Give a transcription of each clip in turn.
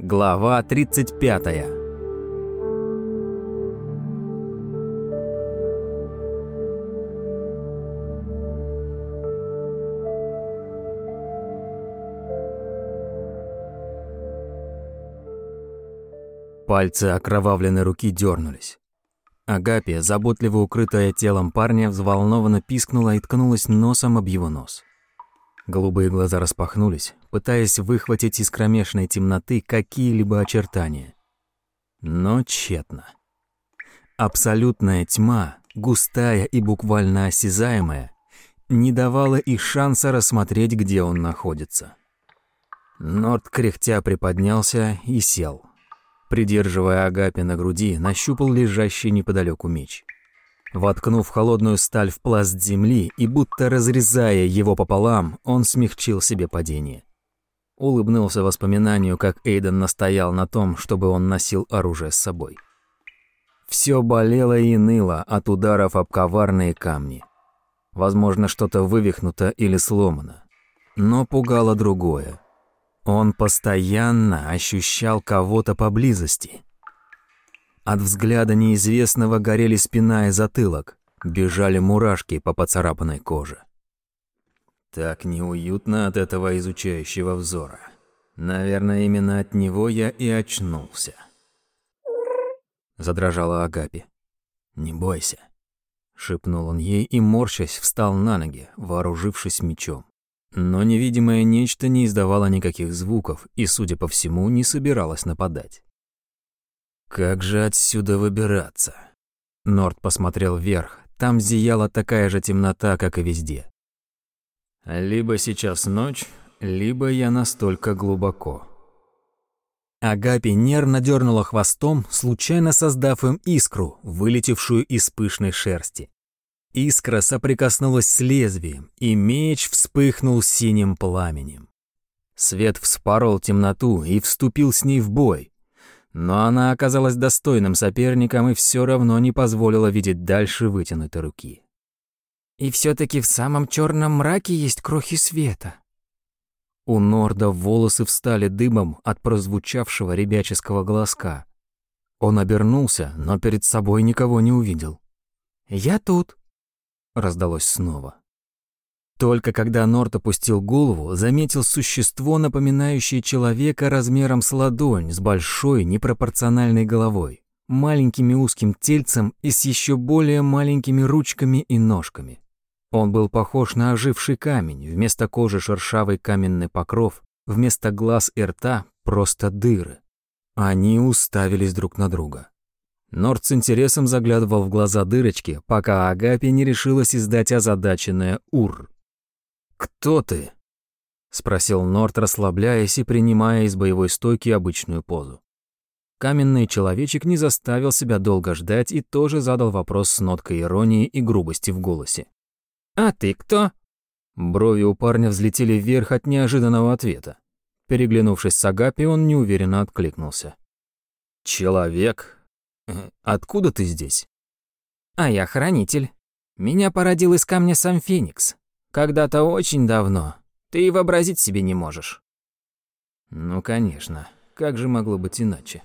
Глава 35. Пальцы окровавленной руки дернулись. Агапия, заботливо укрытая телом парня, взволнованно пискнула и ткнулась носом об его нос. Голубые глаза распахнулись, пытаясь выхватить из кромешной темноты какие-либо очертания. Но тщетно. Абсолютная тьма, густая и буквально осязаемая, не давала и шанса рассмотреть, где он находится. Норд кряхтя приподнялся и сел. Придерживая Агапи на груди, нащупал лежащий неподалеку меч — Воткнув холодную сталь в пласт земли и будто разрезая его пополам, он смягчил себе падение. Улыбнулся воспоминанию, как Эйден настоял на том, чтобы он носил оружие с собой. Все болело и ныло от ударов об коварные камни. Возможно, что-то вывихнуто или сломано. Но пугало другое. Он постоянно ощущал кого-то поблизости — от взгляда неизвестного горели спина и затылок, бежали мурашки по поцарапанной коже. Так неуютно от этого изучающего взора. Наверное, именно от него я и очнулся. Задрожала Агапи. «Не бойся», — шепнул он ей и, морщась, встал на ноги, вооружившись мечом. Но невидимое нечто не издавало никаких звуков и, судя по всему, не собиралось нападать. Как же отсюда выбираться? Норд посмотрел вверх. Там зияла такая же темнота, как и везде. Либо сейчас ночь, либо я настолько глубоко. Агапи нервно дернула хвостом, случайно создав им искру, вылетевшую из пышной шерсти. Искра соприкоснулась с лезвием, и меч вспыхнул синим пламенем. Свет вспорол темноту и вступил с ней в бой, но она оказалась достойным соперником и все равно не позволила видеть дальше вытянутой руки. И все таки в самом черном мраке есть крохи света. У Норда волосы встали дыбом от прозвучавшего ребяческого голоска. Он обернулся, но перед собой никого не увидел. «Я тут», — раздалось снова. Только когда Норт опустил голову, заметил существо, напоминающее человека размером с ладонь, с большой непропорциональной головой, маленькими узким тельцем и с еще более маленькими ручками и ножками. Он был похож на оживший камень, вместо кожи шершавый каменный покров, вместо глаз и рта просто дыры. Они уставились друг на друга. Норд с интересом заглядывал в глаза дырочки, пока Агапи не решилась издать озадаченное «Ур». «Кто ты?» — спросил Норт, расслабляясь и принимая из боевой стойки обычную позу. Каменный человечек не заставил себя долго ждать и тоже задал вопрос с ноткой иронии и грубости в голосе. «А ты кто?» Брови у парня взлетели вверх от неожиданного ответа. Переглянувшись с Агапи, он неуверенно откликнулся. «Человек? Э, откуда ты здесь?» «А я хранитель. Меня породил из камня сам Феникс. Когда-то очень давно. Ты и вообразить себе не можешь. Ну, конечно. Как же могло быть иначе?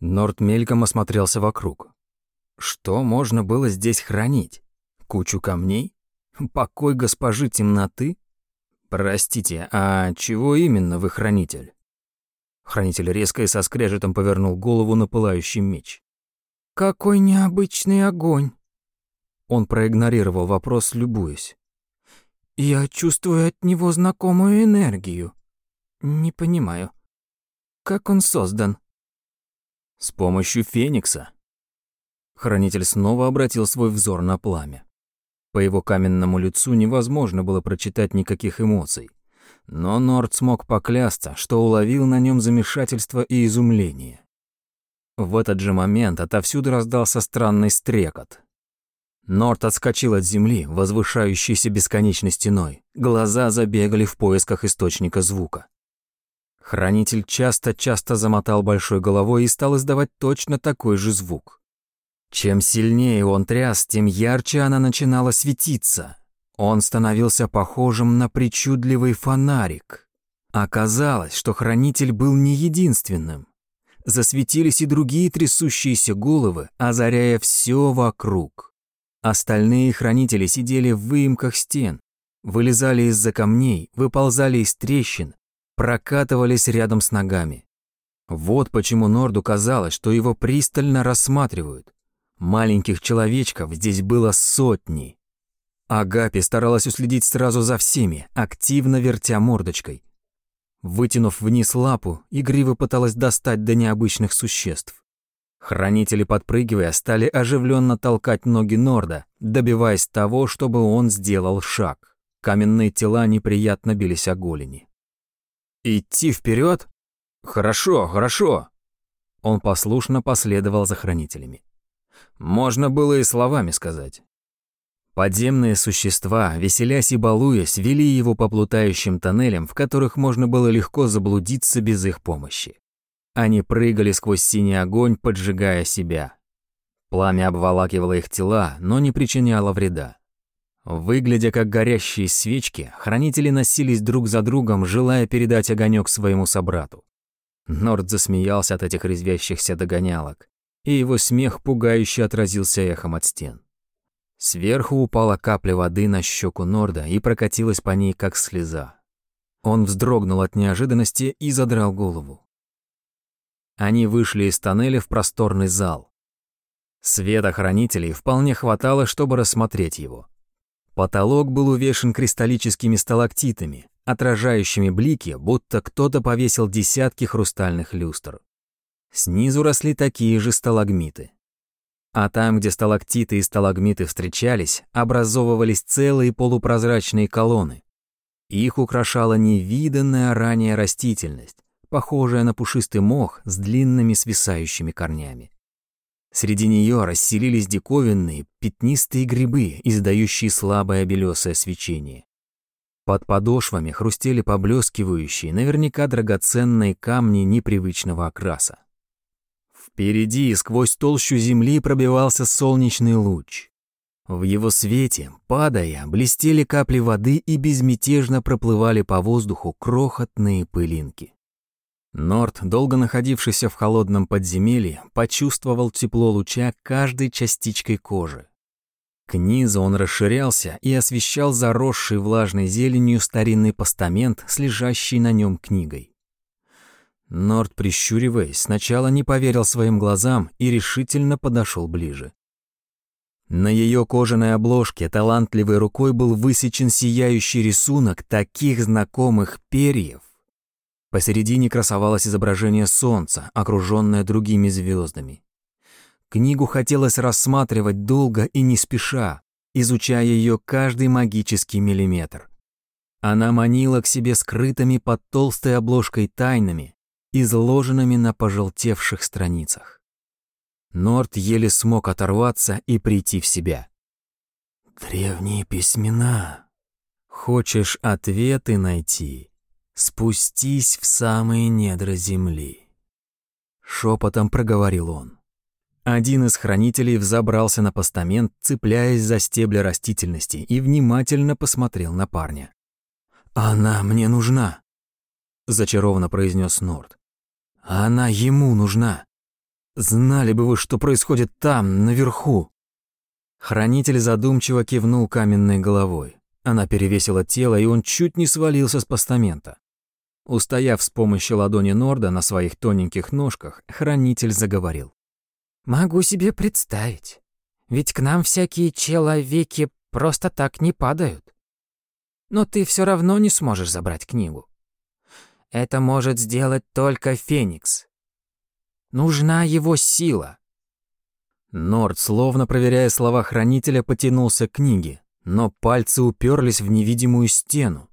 Норт мельком осмотрелся вокруг. Что можно было здесь хранить? Кучу камней? Покой госпожи темноты? Простите, а чего именно вы хранитель? Хранитель резко и со скрежетом повернул голову на пылающий меч. «Какой необычный огонь!» Он проигнорировал вопрос, любуясь. Я чувствую от него знакомую энергию. Не понимаю, как он создан? С помощью Феникса. Хранитель снова обратил свой взор на пламя. По его каменному лицу невозможно было прочитать никаких эмоций. Но Норд смог поклясться, что уловил на нем замешательство и изумление. В этот же момент отовсюду раздался странный стрекот, Норт отскочил от земли, возвышающейся бесконечной стеной. Глаза забегали в поисках источника звука. Хранитель часто-часто замотал большой головой и стал издавать точно такой же звук. Чем сильнее он тряс, тем ярче она начинала светиться. Он становился похожим на причудливый фонарик. Оказалось, что хранитель был не единственным. Засветились и другие трясущиеся головы, озаряя все вокруг. Остальные хранители сидели в выемках стен, вылезали из-за камней, выползали из трещин, прокатывались рядом с ногами. Вот почему Норду казалось, что его пристально рассматривают. Маленьких человечков здесь было сотни. Агапи старалась уследить сразу за всеми, активно вертя мордочкой. Вытянув вниз лапу, игриво пыталась достать до необычных существ. Хранители, подпрыгивая, стали оживленно толкать ноги Норда, добиваясь того, чтобы он сделал шаг. Каменные тела неприятно бились о голени. «Идти вперед? Хорошо, хорошо!» Он послушно последовал за хранителями. Можно было и словами сказать. Подземные существа, веселясь и балуясь, вели его по плутающим тоннелям, в которых можно было легко заблудиться без их помощи. Они прыгали сквозь синий огонь, поджигая себя. Пламя обволакивало их тела, но не причиняло вреда. Выглядя как горящие свечки, хранители носились друг за другом, желая передать огонек своему собрату. Норд засмеялся от этих резвящихся догонялок, и его смех пугающе отразился эхом от стен. Сверху упала капля воды на щеку Норда и прокатилась по ней, как слеза. Он вздрогнул от неожиданности и задрал голову. Они вышли из тоннеля в просторный зал. Света хранителей вполне хватало, чтобы рассмотреть его. Потолок был увешан кристаллическими сталактитами, отражающими блики, будто кто-то повесил десятки хрустальных люстр. Снизу росли такие же сталагмиты. А там, где сталактиты и сталагмиты встречались, образовывались целые полупрозрачные колонны. Их украшала невиданная ранее растительность, похожая на пушистый мох с длинными свисающими корнями. Среди нее расселились диковинные пятнистые грибы, издающие слабое белесое свечение. Под подошвами хрустели поблескивающие, наверняка драгоценные камни непривычного окраса. Впереди, сквозь толщу земли, пробивался солнечный луч. В его свете, падая, блестели капли воды и безмятежно проплывали по воздуху крохотные пылинки. Норт, долго находившийся в холодном подземелье, почувствовал тепло луча каждой частичкой кожи. К низу он расширялся и освещал заросший влажной зеленью старинный постамент с лежащей на нем книгой. Норд, прищуриваясь, сначала не поверил своим глазам и решительно подошел ближе. На ее кожаной обложке талантливой рукой был высечен сияющий рисунок таких знакомых перьев. Посередине красовалось изображение солнца, окруженное другими звездами. Книгу хотелось рассматривать долго и не спеша, изучая ее каждый магический миллиметр. Она манила к себе скрытыми под толстой обложкой тайнами, изложенными на пожелтевших страницах. Норт еле смог оторваться и прийти в себя. «Древние письмена. Хочешь ответы найти? Спустись в самые недра земли». Шепотом проговорил он. Один из хранителей взобрался на постамент, цепляясь за стебли растительности, и внимательно посмотрел на парня. «Она мне нужна», — зачарованно произнес Норд. Она ему нужна. Знали бы вы, что происходит там, наверху. Хранитель задумчиво кивнул каменной головой. Она перевесила тело, и он чуть не свалился с постамента. Устояв с помощью ладони Норда на своих тоненьких ножках, хранитель заговорил. «Могу себе представить. Ведь к нам всякие человеки просто так не падают. Но ты все равно не сможешь забрать книгу. Это может сделать только Феникс. Нужна его сила. Норд, словно проверяя слова хранителя, потянулся к книге, но пальцы уперлись в невидимую стену.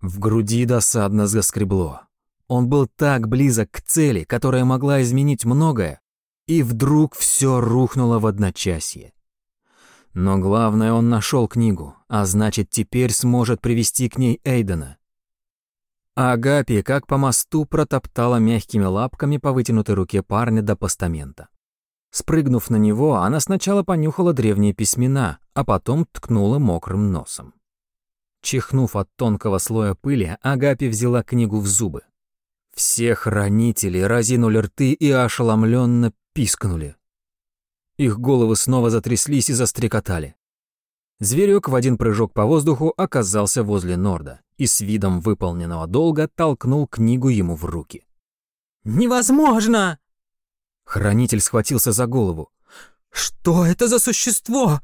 В груди досадно заскребло. Он был так близок к цели, которая могла изменить многое, и вдруг все рухнуло в одночасье. Но главное, он нашел книгу, а значит, теперь сможет привести к ней Эйдена. Агапи, как по мосту, протоптала мягкими лапками по вытянутой руке парня до постамента. Спрыгнув на него, она сначала понюхала древние письмена, а потом ткнула мокрым носом. Чихнув от тонкого слоя пыли, Агапи взяла книгу в зубы. Все хранители разинули рты и ошеломленно пискнули. Их головы снова затряслись и застрекотали. Зверек в один прыжок по воздуху оказался возле Норда и с видом выполненного долга толкнул книгу ему в руки. «Невозможно!» Хранитель схватился за голову. «Что это за существо?»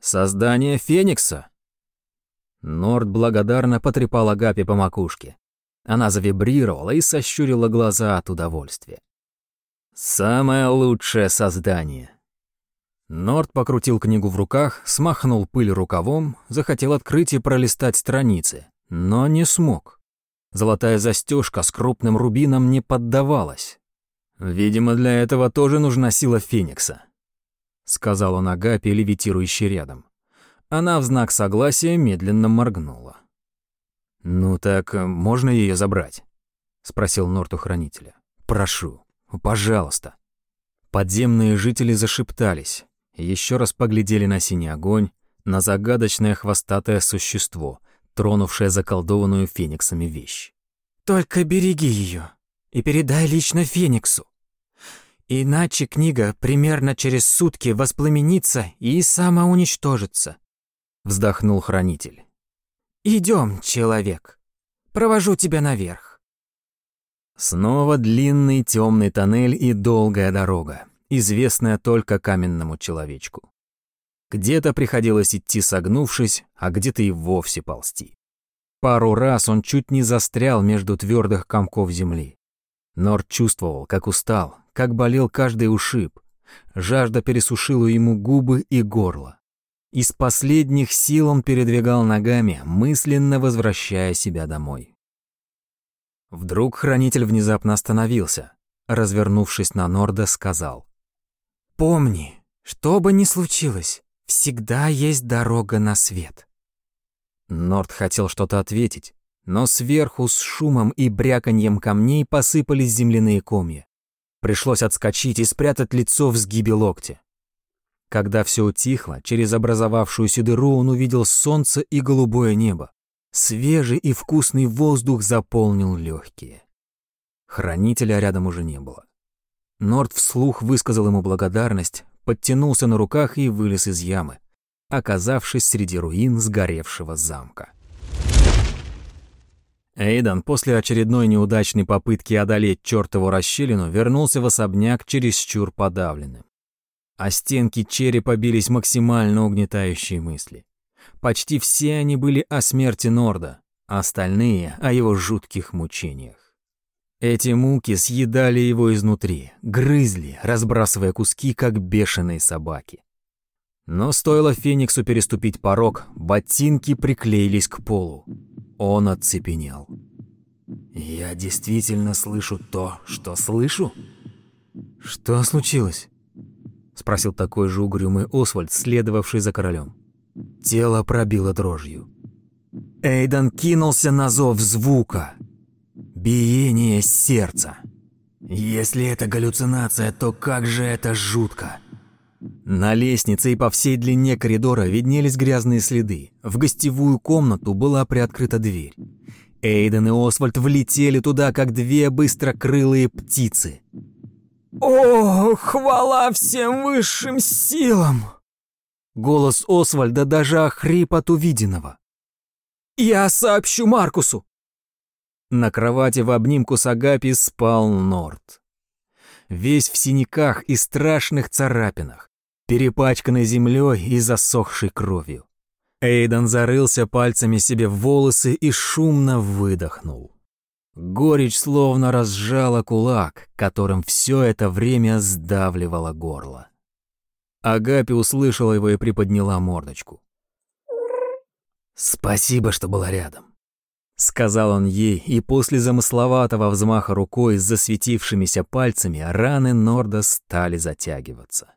«Создание Феникса». Норд благодарно потрепал Агапе по макушке. Она завибрировала и сощурила глаза от удовольствия. «Самое лучшее создание». Норд покрутил книгу в руках, смахнул пыль рукавом, захотел открыть и пролистать страницы, но не смог. Золотая застежка с крупным рубином не поддавалась. «Видимо, для этого тоже нужна сила Феникса», — сказал он Агапе, левитирующей рядом. Она в знак согласия медленно моргнула. «Ну так э, можно ее забрать?» — спросил Норт у хранителя. «Прошу, пожалуйста». Подземные жители зашептались, еще раз поглядели на синий огонь, на загадочное хвостатое существо, тронувшее заколдованную фениксами вещь. «Только береги ее и передай лично Фениксу. Иначе книга примерно через сутки воспламенится и самоуничтожится», — вздохнул хранитель. Идем, человек. Провожу тебя наверх. Снова длинный темный тоннель и долгая дорога, известная только каменному человечку. Где-то приходилось идти согнувшись, а где-то и вовсе ползти. Пару раз он чуть не застрял между твердых комков земли. Норд чувствовал, как устал, как болел каждый ушиб. Жажда пересушила ему губы и горло. Из последних сил он передвигал ногами, мысленно возвращая себя домой. Вдруг хранитель внезапно остановился. Развернувшись на Норда, сказал. «Помни, что бы ни случилось, всегда есть дорога на свет». Норд хотел что-то ответить, но сверху с шумом и бряканьем камней посыпались земляные комья. Пришлось отскочить и спрятать лицо в сгибе локтя. Когда все утихло, через образовавшуюся дыру он увидел солнце и голубое небо. Свежий и вкусный воздух заполнил легкие. Хранителя рядом уже не было. Норд вслух высказал ему благодарность, подтянулся на руках и вылез из ямы, оказавшись среди руин сгоревшего замка. Эйдан после очередной неудачной попытки одолеть чертову расщелину вернулся в особняк чересчур подавленным. А стенки черепа бились максимально угнетающие мысли. Почти все они были о смерти Норда, а остальные — о его жутких мучениях. Эти муки съедали его изнутри, грызли, разбрасывая куски, как бешеные собаки. Но стоило Фениксу переступить порог, ботинки приклеились к полу. Он оцепенел. «Я действительно слышу то, что слышу?» «Что случилось?» — спросил такой же угрюмый Освальд, следовавший за королем. Тело пробило дрожью. Эйден кинулся на зов звука. Биение сердца. Если это галлюцинация, то как же это жутко. На лестнице и по всей длине коридора виднелись грязные следы. В гостевую комнату была приоткрыта дверь. Эйден и Освальд влетели туда, как две быстрокрылые птицы. «О, хвала всем высшим силам!» Голос Освальда даже охрип от увиденного. «Я сообщу Маркусу!» На кровати в обнимку с Агапи спал Норт. Весь в синяках и страшных царапинах, перепачканный землей и засохшей кровью. Эйден зарылся пальцами себе в волосы и шумно выдохнул. Горечь словно разжала кулак, которым все это время сдавливало горло. Агапи услышала его и приподняла мордочку. «Спасибо, что была рядом», — сказал он ей, и после замысловатого взмаха рукой с засветившимися пальцами раны Норда стали затягиваться.